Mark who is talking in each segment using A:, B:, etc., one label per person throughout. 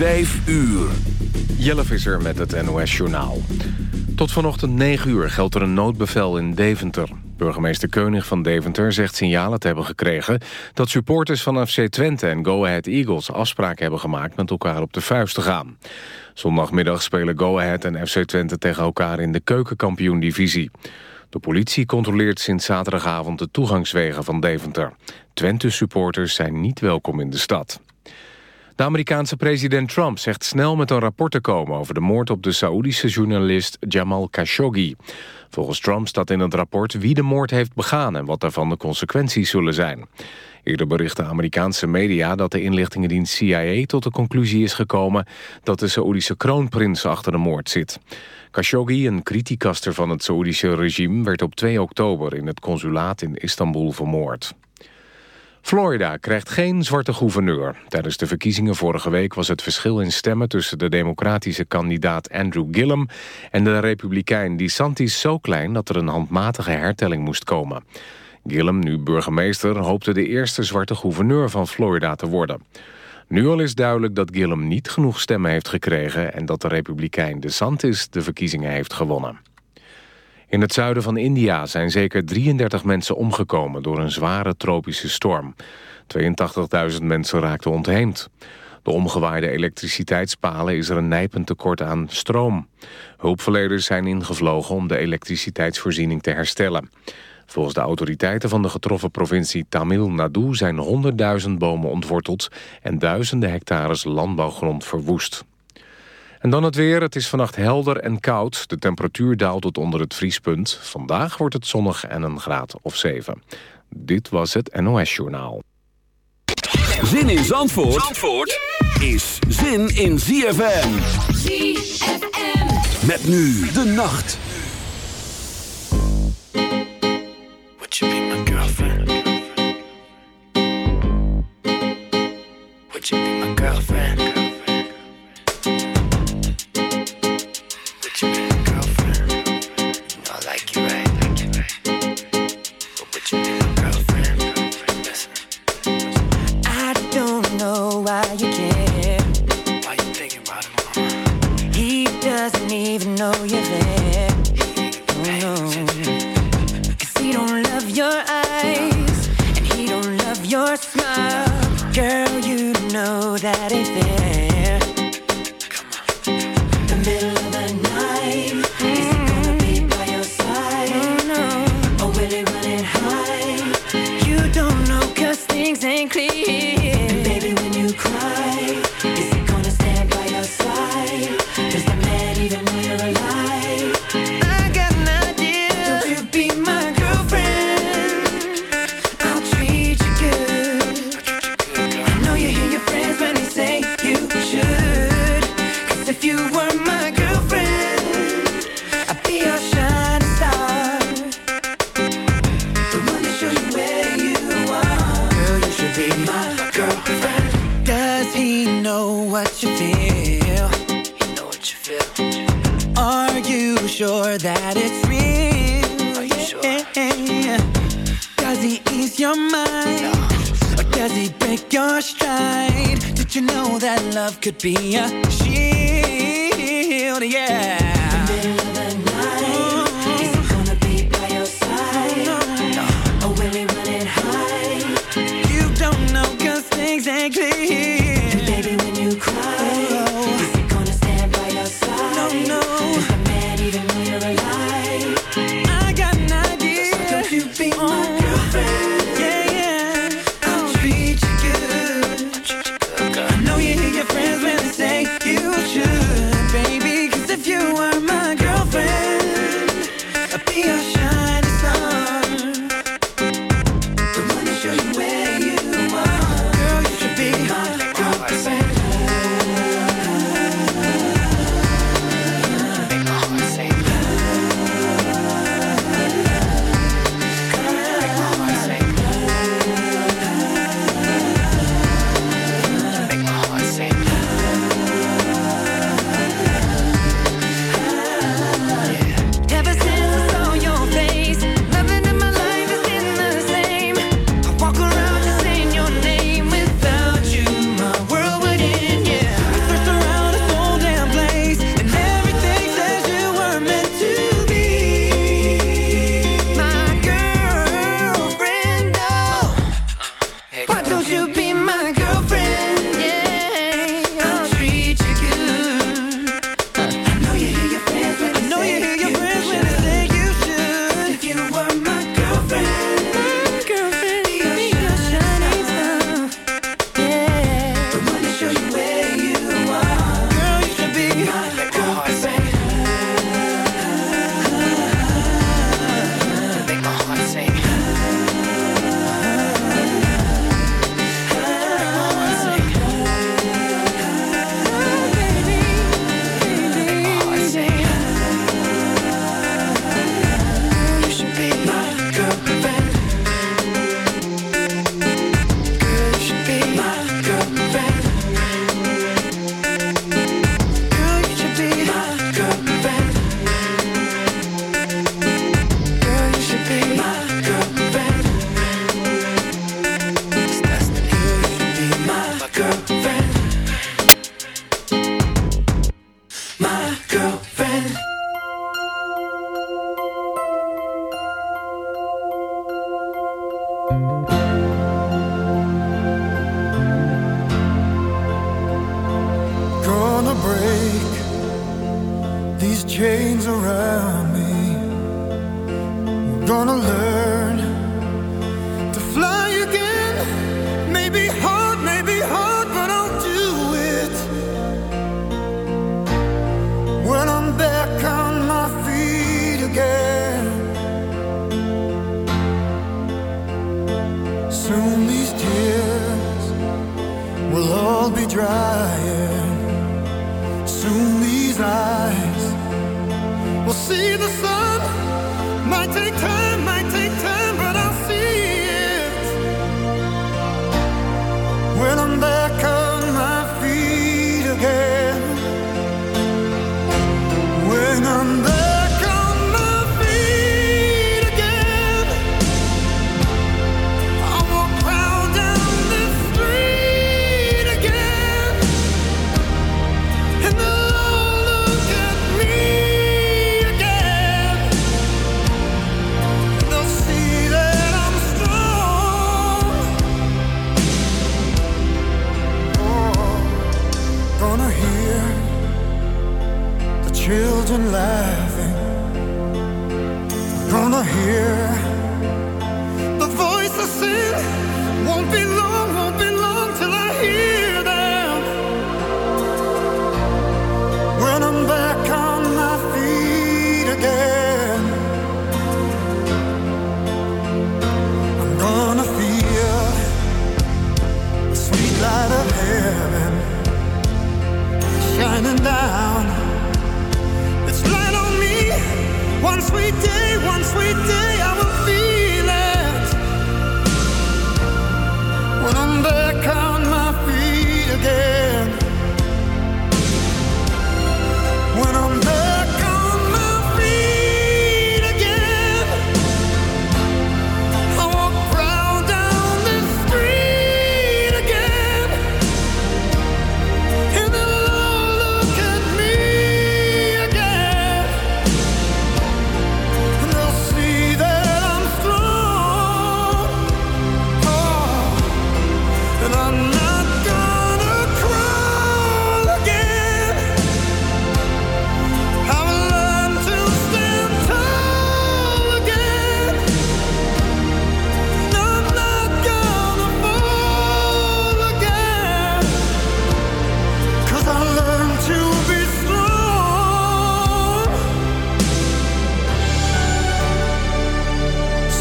A: Vijf uur.
B: Jelle Visser met het NOS-journaal. Tot vanochtend 9 uur geldt er een noodbevel in Deventer. Burgemeester Keunig van Deventer zegt signalen te hebben gekregen... dat supporters van FC Twente en Go Ahead Eagles afspraken hebben gemaakt... met elkaar op de vuist te gaan. Zondagmiddag spelen Go Ahead en FC Twente tegen elkaar in de keukenkampioen-divisie. De politie controleert sinds zaterdagavond de toegangswegen van Deventer. Twente-supporters zijn niet welkom in de stad. De Amerikaanse president Trump zegt snel met een rapport te komen... over de moord op de Saoedische journalist Jamal Khashoggi. Volgens Trump staat in het rapport wie de moord heeft begaan... en wat daarvan de consequenties zullen zijn. Eerder berichten Amerikaanse media dat de inlichtingendienst CIA... tot de conclusie is gekomen dat de Saoedische kroonprins achter de moord zit. Khashoggi, een criticaster van het Saoedische regime... werd op 2 oktober in het consulaat in Istanbul vermoord. Florida krijgt geen zwarte gouverneur. Tijdens de verkiezingen vorige week was het verschil in stemmen... tussen de democratische kandidaat Andrew Gillum... en de republikein DeSantis zo klein dat er een handmatige hertelling moest komen. Gillum, nu burgemeester, hoopte de eerste zwarte gouverneur van Florida te worden. Nu al is duidelijk dat Gillum niet genoeg stemmen heeft gekregen... en dat de republikein DeSantis de verkiezingen heeft gewonnen. In het zuiden van India zijn zeker 33 mensen omgekomen door een zware tropische storm. 82.000 mensen raakten ontheemd. De omgewaaide elektriciteitspalen is er een nijpend tekort aan stroom. Hulpverleners zijn ingevlogen om de elektriciteitsvoorziening te herstellen. Volgens de autoriteiten van de getroffen provincie Tamil Nadu zijn 100.000 bomen ontworteld en duizenden hectares landbouwgrond verwoest. En dan het weer. Het is vannacht helder en koud. De temperatuur daalt tot onder het vriespunt. Vandaag wordt het zonnig en een graad of 7. Dit was het NOS Journaal.
A: Zin in Zandvoort, Zandvoort is zin in ZFM. ZFM. Met nu de nacht. Would you be
C: a shield, yeah.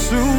C: soon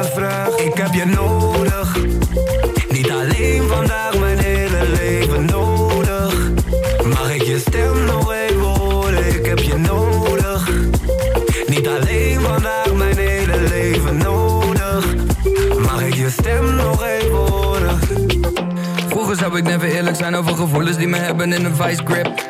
D: begrijp mijn vraag, ik heb je nodig. Niet alleen vandaag vandaag mijn hele leven nodig. Je stem nog even horen.
C: Vroeger zou ik never eerlijk zijn over gevoelens die me hebben in een vice grip.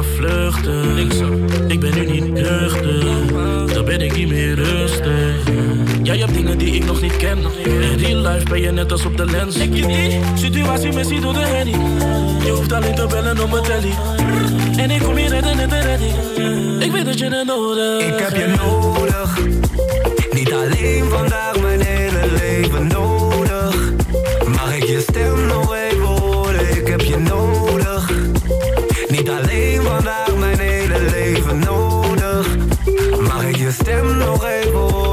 E: Bijna vluchten. Ik ben nu niet nuchter. Dan ben ik niet meer rustig. Jij hebt dingen die ik nog niet ken. In real life ben je net als op de lens. Ik je die situatie missie door de handy Je hoeft alleen te bellen op mijn telly. En ik kom hier redden redding Ik weet dat je het nodig
D: Ik heb je nodig. Niet alleen vandaag, mijn hele leven nodig. Mag ik je stem nog Regio stemmen nog even
F: op oh.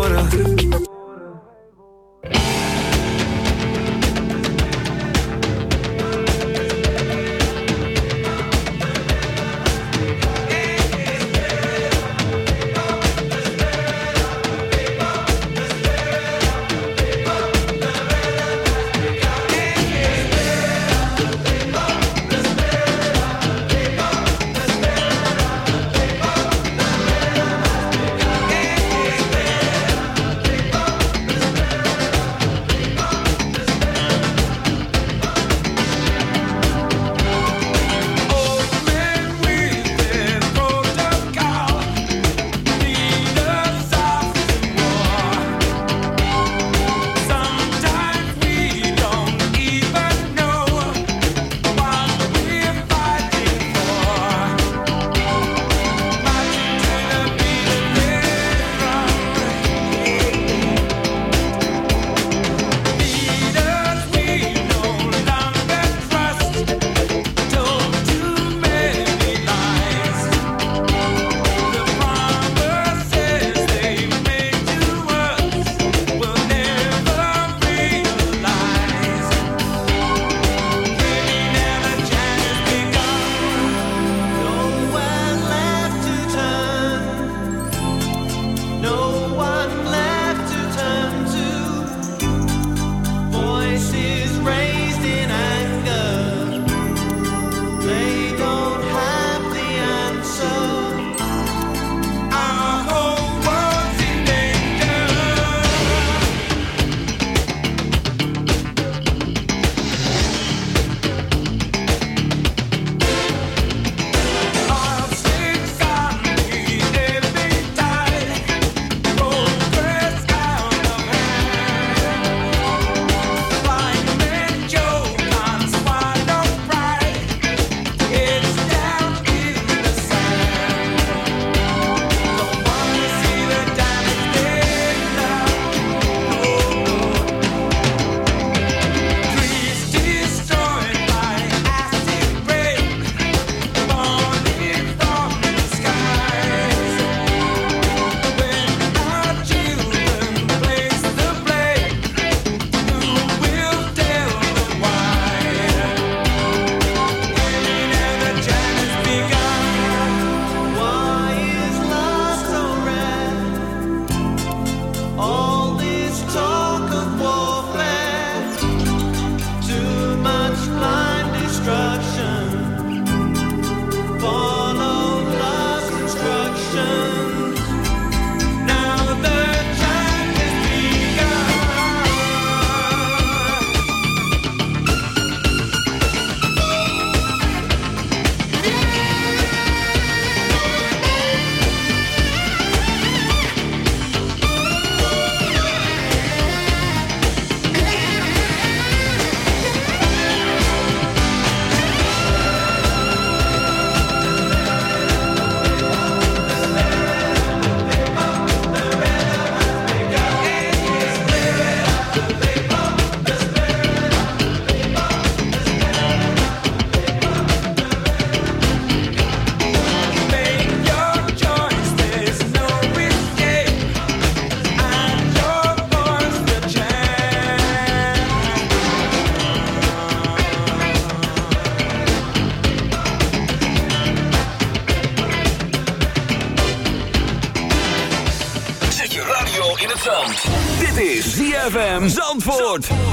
G: Zandvoort.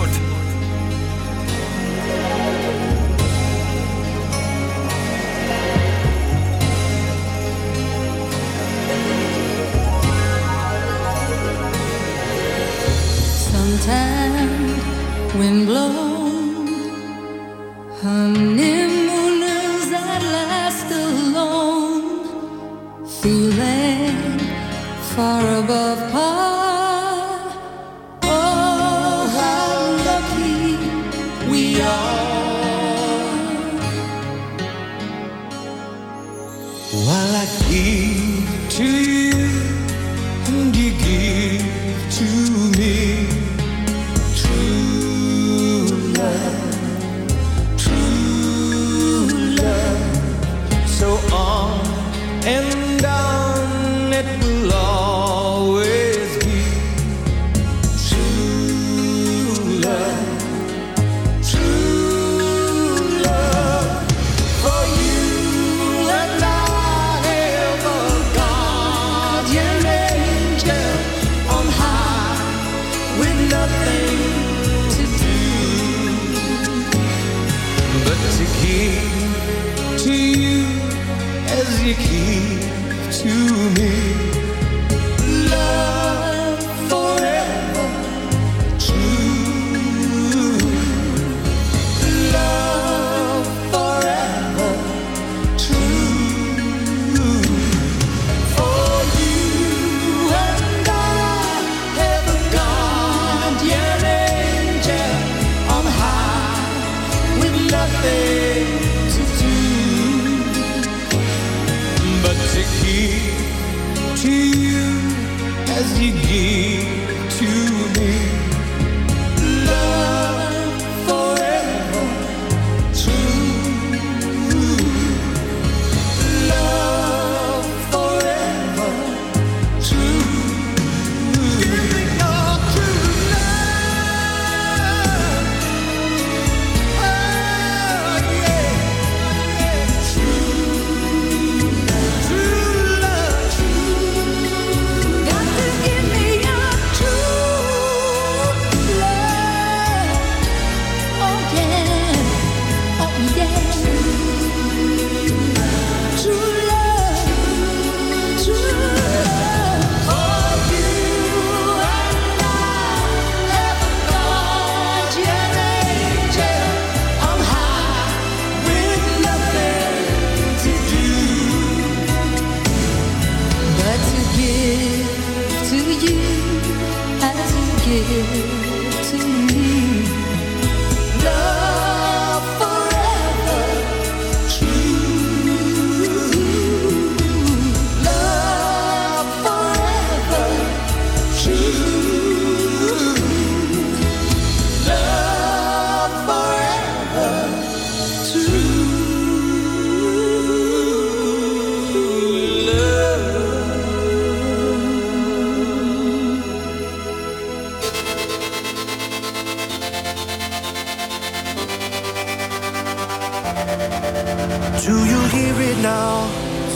G: now?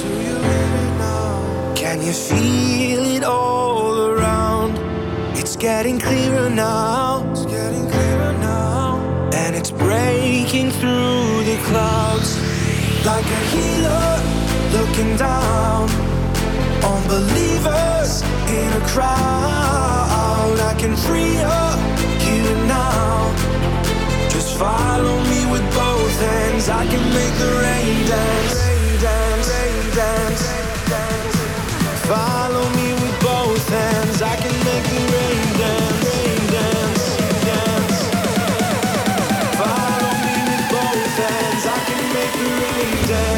G: Do you need it now? Can you feel it all around? It's getting clearer now. It's getting clearer now. And it's breaking through the clouds. Like a healer looking down on believers in a crowd. I can free up you now. Just follow me with both hands. I can make the rain dance. Follow me with both hands. I can make the rain dance. Follow me with both hands. I can make the rain dance.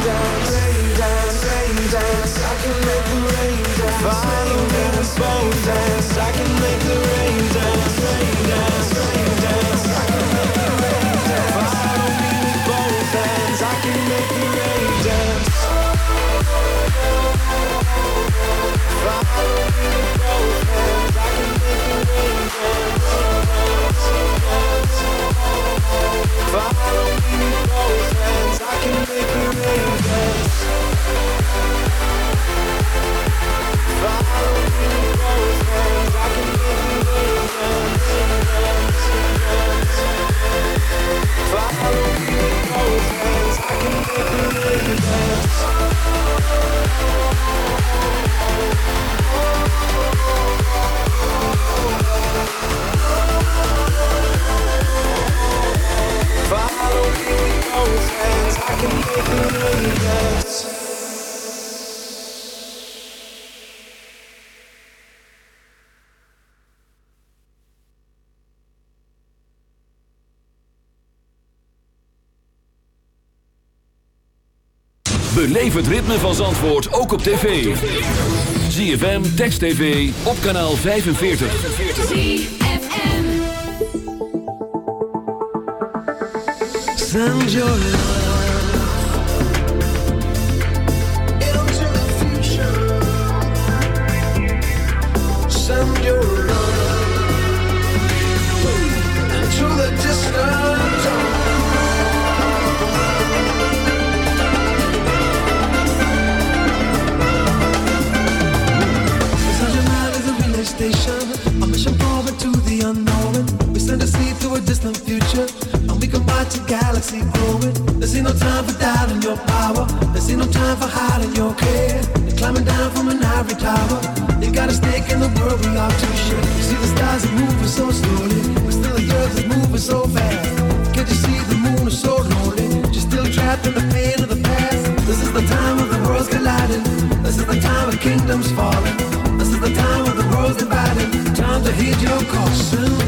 D: Finally, we both dance.
A: Beleef het ritme van Zandvoort ook op tv. ZFM, Text TV, op kanaal 45.
D: Send your love into the future. Send your we are to share. You see the stars are moving so slowly, but still the earth is moving so fast. Can't you see the moon is so lonely? Still trapped in the pain of the past. This is the time of the worlds colliding. This is the time of kingdoms falling. This is the time of the worlds dividing. Time to heed your call. Send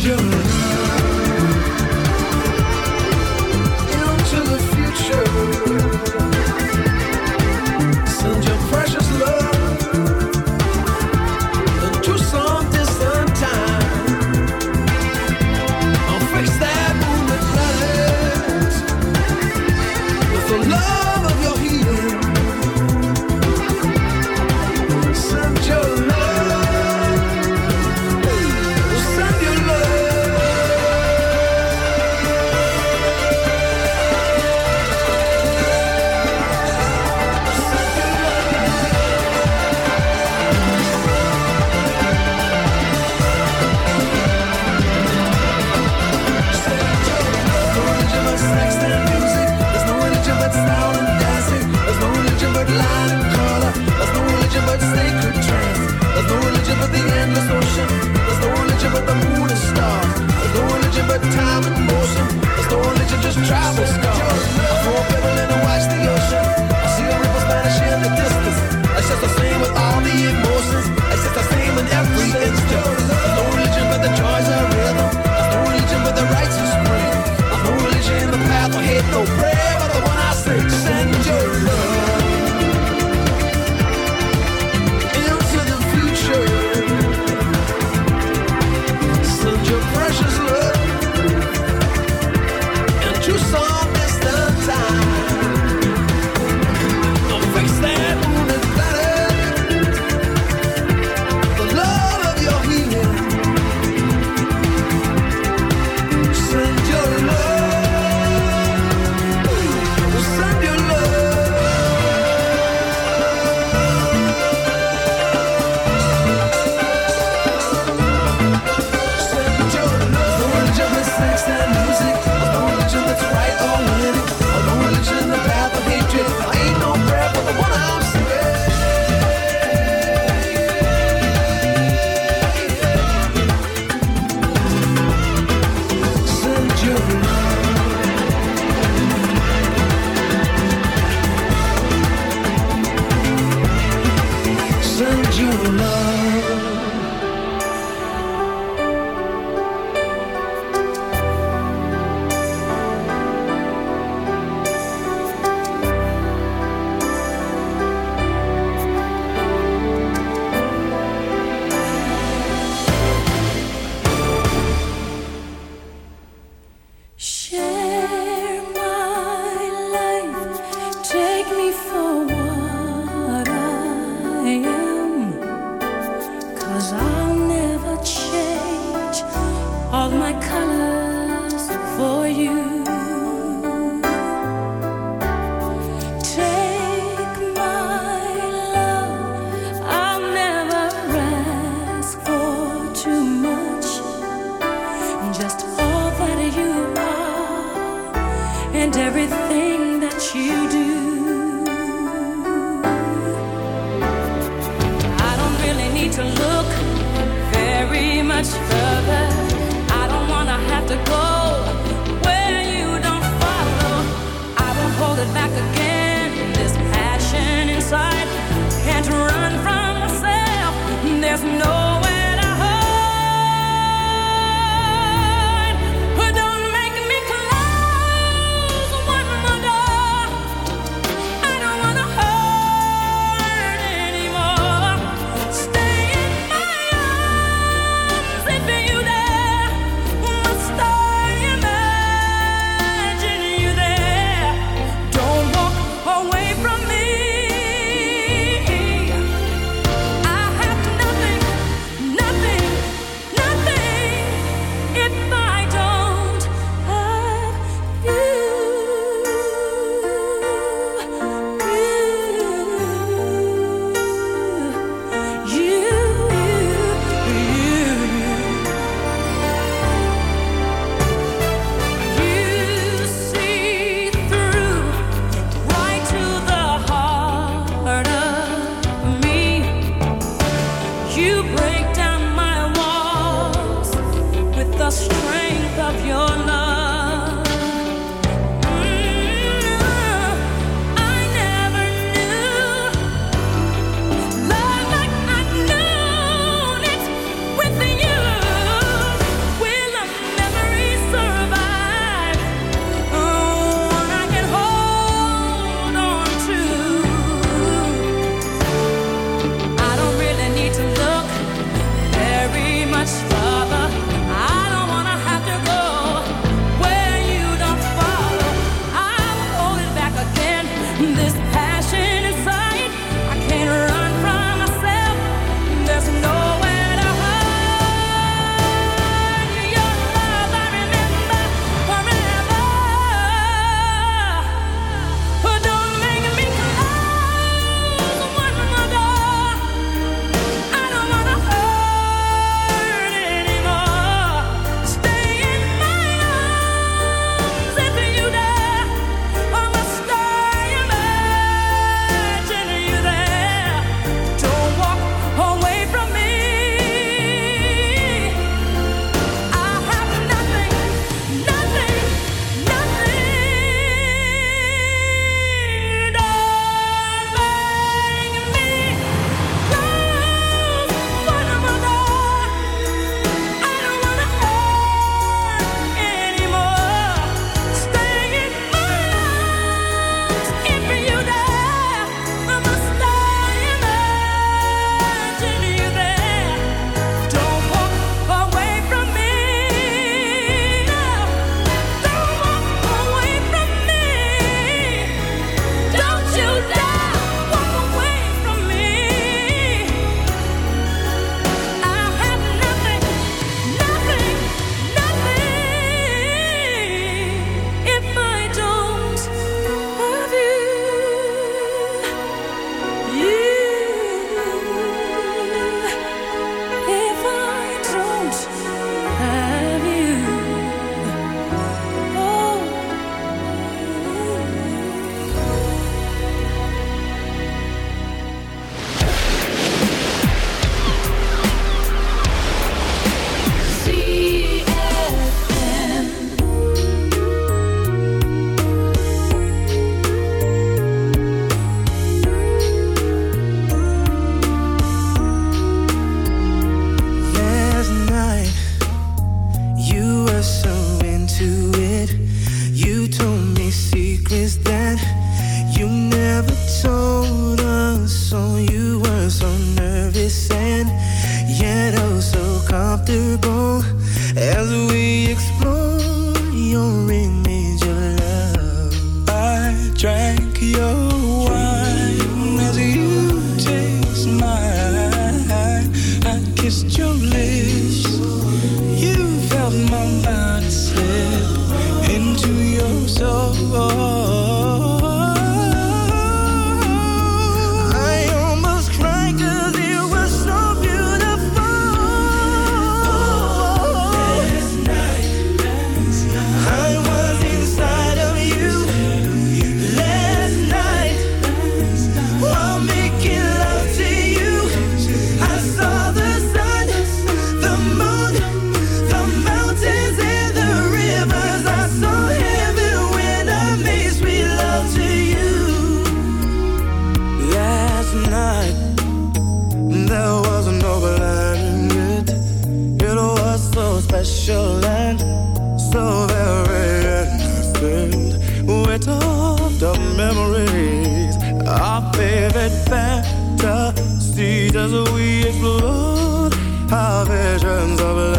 H: she does, we explode our visions of love.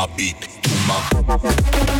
I: my
J: beat, to my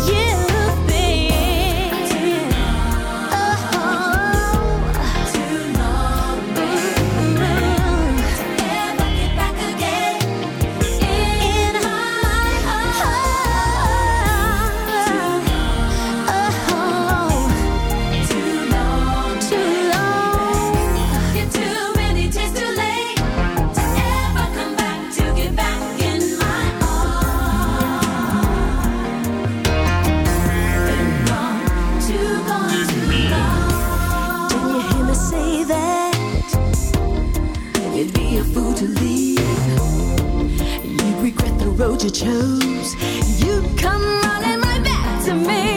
K: a fool to leave. You regret the road you chose. You come running right back to me.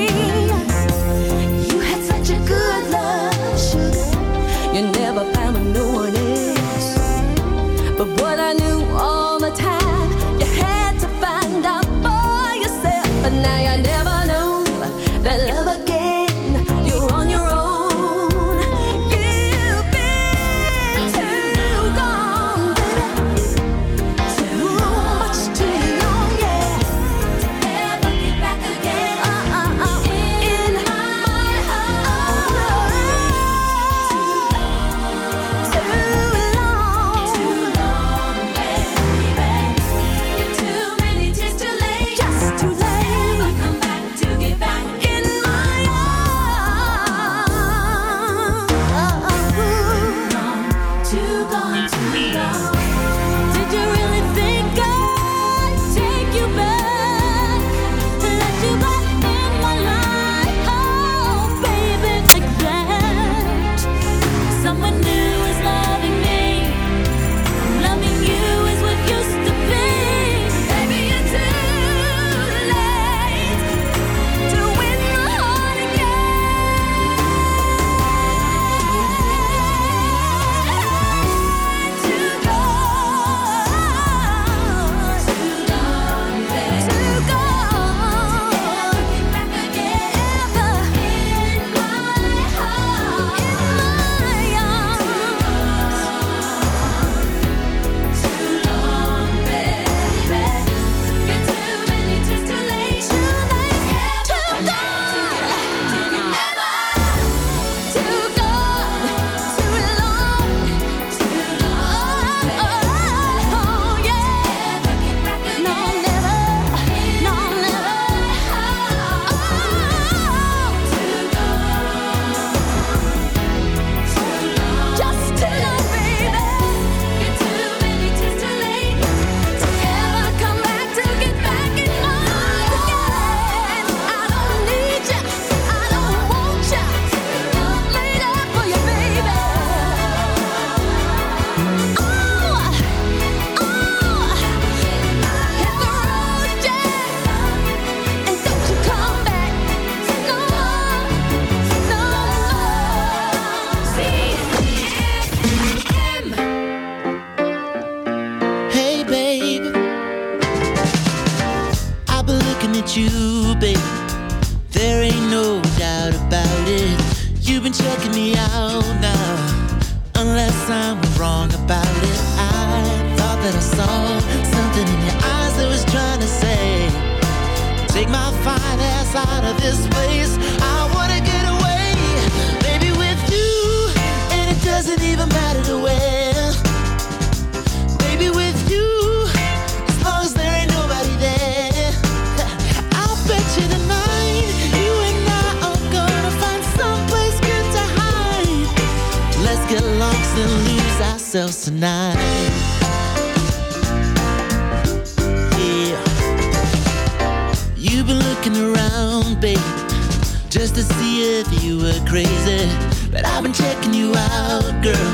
L: it, but I've been checking you out, girl.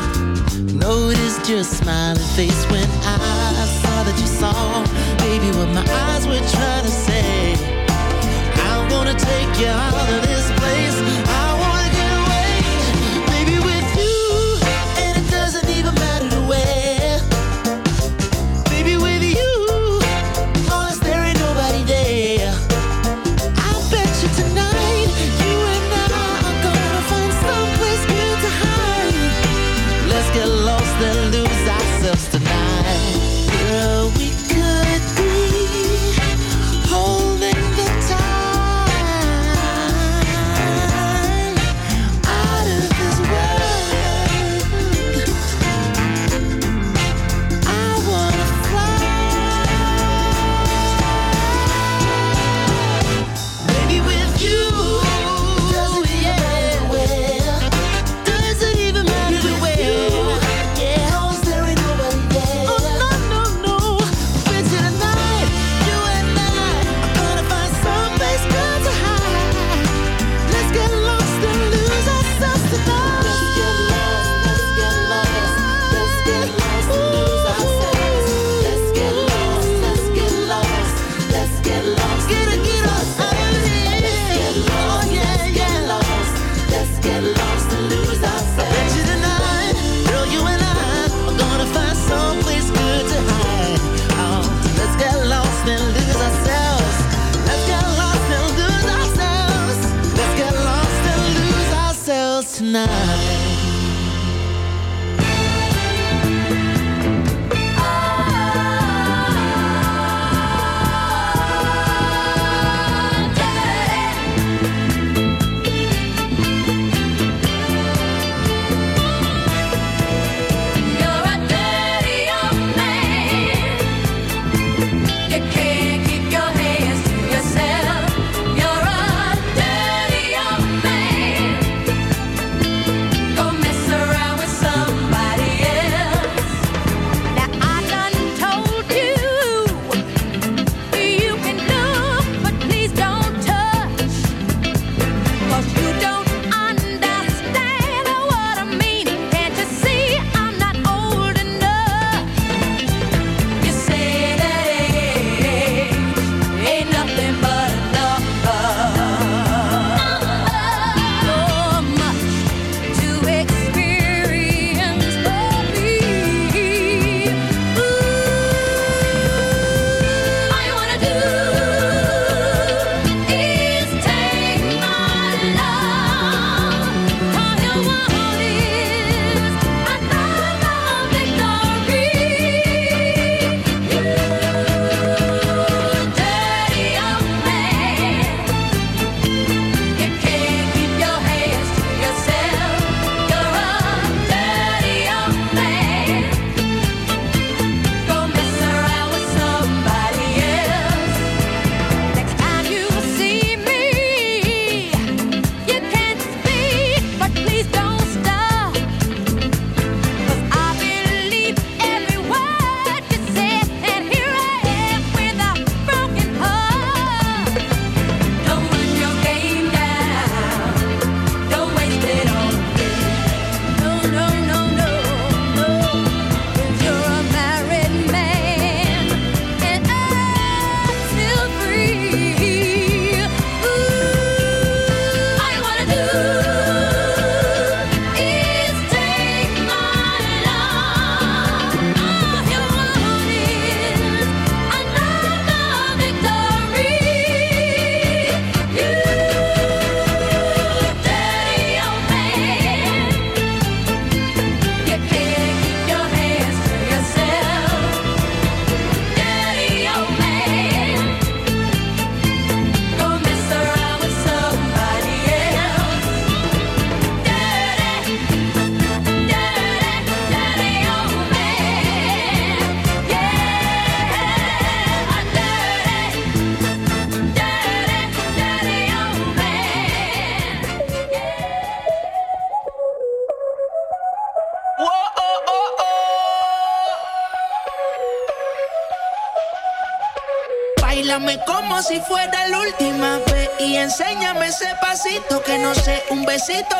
L: Noticed your smiling face when I saw that you saw, baby, what my eyes were trying to say. I'm gonna take you out of this place.
M: falseto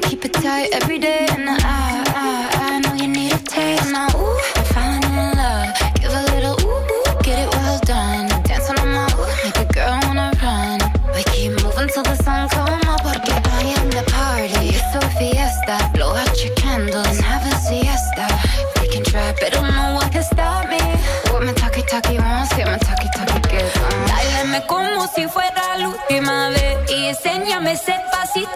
N: could keep it tight every day.